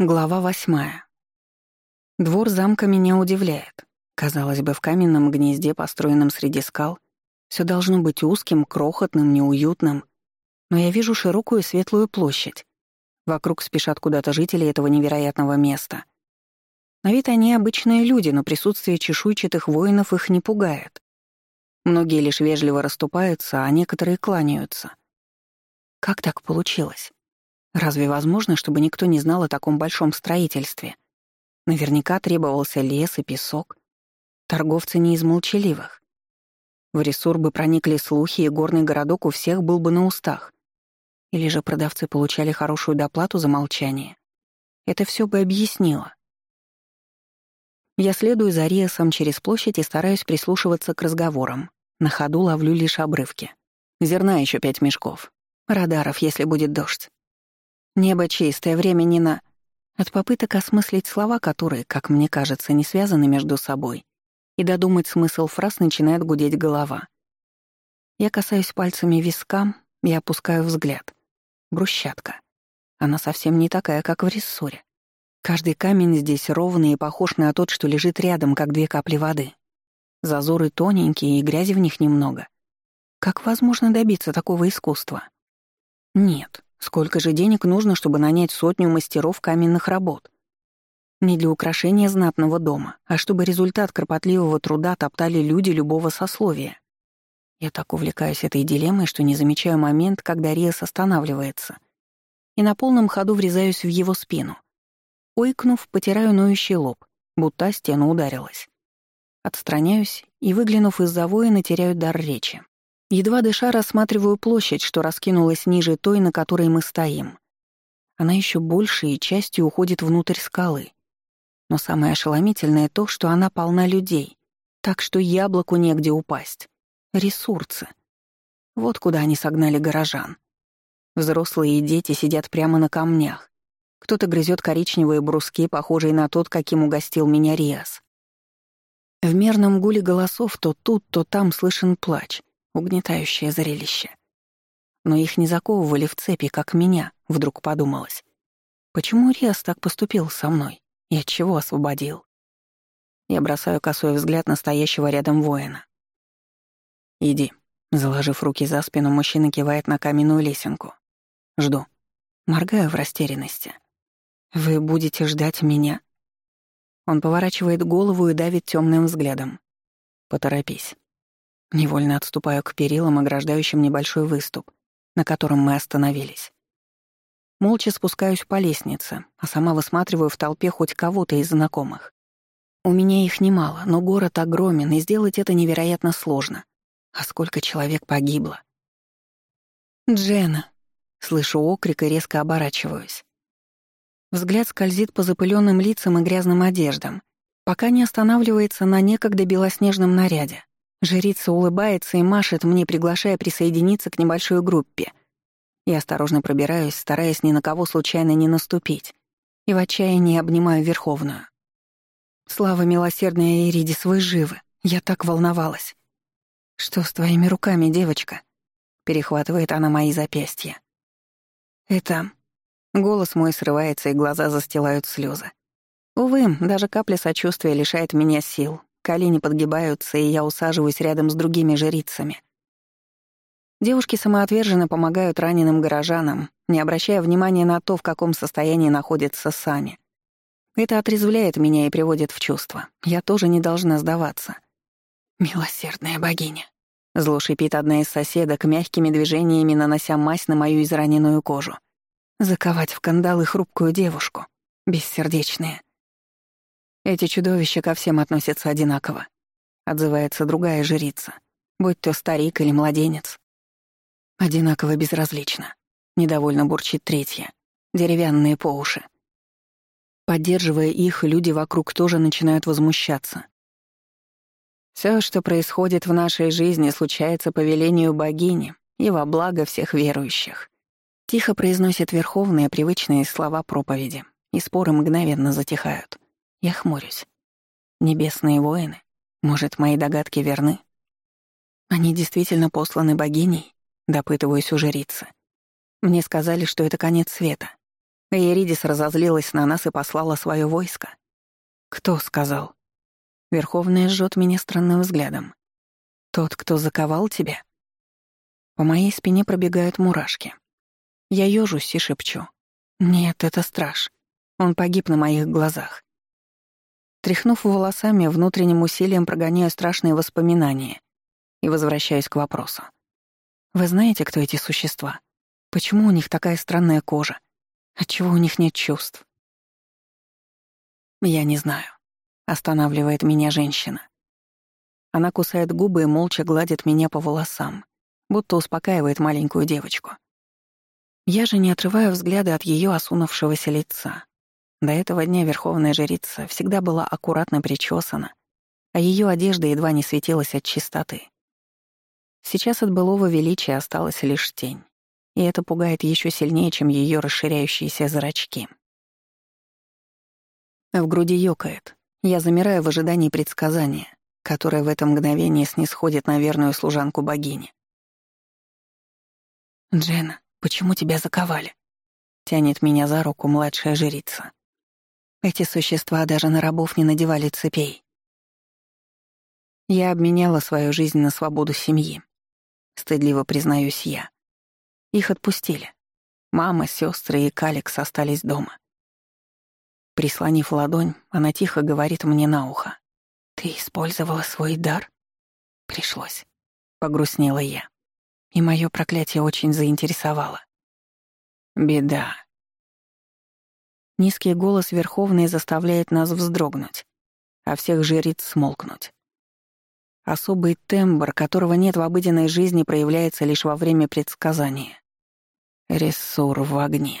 Глава восьмая. Двор замка меня удивляет. Казалось бы, в каменном гнезде, построенном среди скал, все должно быть узким, крохотным, неуютным. Но я вижу широкую светлую площадь. Вокруг спешат куда-то жители этого невероятного места. На вид они обычные люди, но присутствие чешуйчатых воинов их не пугает. Многие лишь вежливо расступаются, а некоторые кланяются. Как так получилось? Разве возможно, чтобы никто не знал о таком большом строительстве? Наверняка требовался лес и песок. Торговцы не из молчаливых. В Ресур бы проникли слухи, и горный городок у всех был бы на устах. Или же продавцы получали хорошую доплату за молчание. Это все бы объяснило. Я следую за Риасом через площадь и стараюсь прислушиваться к разговорам. На ходу ловлю лишь обрывки. Зерна еще пять мешков. Радаров, если будет дождь. Небо чистое, время не на... От попыток осмыслить слова, которые, как мне кажется, не связаны между собой, и додумать смысл фраз начинает гудеть голова. Я касаюсь пальцами виска и опускаю взгляд. Брусчатка. Она совсем не такая, как в рессоре. Каждый камень здесь ровный и похож на тот, что лежит рядом, как две капли воды. Зазоры тоненькие, и грязи в них немного. Как возможно добиться такого искусства? Нет, Сколько же денег нужно, чтобы нанять сотню мастеров каменных работ? Не для украшения знатного дома, а чтобы результат кропотливого труда топтали люди любого сословия. Я так увлекаюсь этой дилеммой, что не замечаю момент, когда Риас останавливается. И на полном ходу врезаюсь в его спину. Ойкнув, потираю ноющий лоб, будто стену ударилась. Отстраняюсь и, выглянув из-за воина, теряю дар речи. Едва дыша рассматриваю площадь, что раскинулась ниже той, на которой мы стоим. Она еще больше и частью уходит внутрь скалы. Но самое ошеломительное то, что она полна людей, так что яблоку негде упасть. Ресурсы. Вот куда они согнали горожан. Взрослые и дети сидят прямо на камнях. Кто-то грызет коричневые бруски, похожие на тот, каким угостил меня Риас. В мерном гуле голосов то тут, то там слышен плач — Угнетающее зрелище. Но их не заковывали в цепи, как меня, вдруг подумалось. Почему Риас так поступил со мной? И от чего освободил? Я бросаю косой взгляд настоящего рядом воина. «Иди», — заложив руки за спину, мужчина кивает на каменную лесенку. «Жду». Моргаю в растерянности. «Вы будете ждать меня?» Он поворачивает голову и давит темным взглядом. «Поторопись». Невольно отступаю к перилам, ограждающим небольшой выступ, на котором мы остановились. Молча спускаюсь по лестнице, а сама высматриваю в толпе хоть кого-то из знакомых. У меня их немало, но город огромен, и сделать это невероятно сложно. А сколько человек погибло. «Джена!» — слышу окрик и резко оборачиваюсь. Взгляд скользит по запыленным лицам и грязным одеждам, пока не останавливается на некогда белоснежном наряде. Жрица улыбается и машет мне, приглашая присоединиться к небольшой группе. Я осторожно пробираюсь, стараясь ни на кого случайно не наступить, и в отчаянии обнимаю Верховную. «Слава милосердная Эридис, вы живы! Я так волновалась!» «Что с твоими руками, девочка?» Перехватывает она мои запястья. «Это...» Голос мой срывается, и глаза застилают слезы. Увы, даже капля сочувствия лишает меня сил, Колени подгибаются, и я усаживаюсь рядом с другими жрицами. Девушки самоотверженно помогают раненым горожанам, не обращая внимания на то, в каком состоянии находятся сами. Это отрезвляет меня и приводит в чувство. Я тоже не должна сдаваться. «Милосердная богиня», — зло шипит одна из соседок, мягкими движениями нанося мазь на мою израненную кожу. «Заковать в кандалы хрупкую девушку. Бессердечные. Эти чудовища ко всем относятся одинаково. Отзывается другая жрица, будь то старик или младенец. Одинаково безразлично. Недовольно бурчит третья. Деревянные по уши. Поддерживая их, люди вокруг тоже начинают возмущаться. Все, что происходит в нашей жизни, случается по велению богини и во благо всех верующих. Тихо произносит верховные привычные слова проповеди, и споры мгновенно затихают. Я хмурюсь. Небесные воины? Может, мои догадки верны? Они действительно посланы богиней? Допытываюсь у жрицы. Мне сказали, что это конец света. Эридис разозлилась на нас и послала свое войско. Кто сказал? Верховная жжет меня странным взглядом. Тот, кто заковал тебя? По моей спине пробегают мурашки. Я ёжусь и шепчу. Нет, это страж. Он погиб на моих глазах. Тряхнув волосами, внутренним усилием прогоняю страшные воспоминания и возвращаюсь к вопросу. Вы знаете, кто эти существа? Почему у них такая странная кожа? Отчего у них нет чувств? Я не знаю. Останавливает меня женщина. Она кусает губы и молча гладит меня по волосам, будто успокаивает маленькую девочку. Я же не отрываю взгляда от ее осунувшегося лица. До этого дня верховная жрица всегда была аккуратно причесана, а ее одежда едва не светилась от чистоты. Сейчас от былого величия осталась лишь тень, и это пугает еще сильнее, чем ее расширяющиеся зрачки. В груди ёкает. Я замираю в ожидании предсказания, которое в это мгновение снисходит на верную служанку богини. «Джена, почему тебя заковали?» — тянет меня за руку младшая жрица. Эти существа даже на рабов не надевали цепей. Я обменяла свою жизнь на свободу семьи. Стыдливо признаюсь я. Их отпустили. Мама, сестры и Каликс остались дома. Прислонив ладонь, она тихо говорит мне на ухо. «Ты использовала свой дар?» «Пришлось», — погрустнела я. И мое проклятие очень заинтересовало. «Беда», Низкий голос Верховной заставляет нас вздрогнуть, а всех жриц смолкнуть. Особый тембр, которого нет в обыденной жизни, проявляется лишь во время предсказания. Рессур в огне.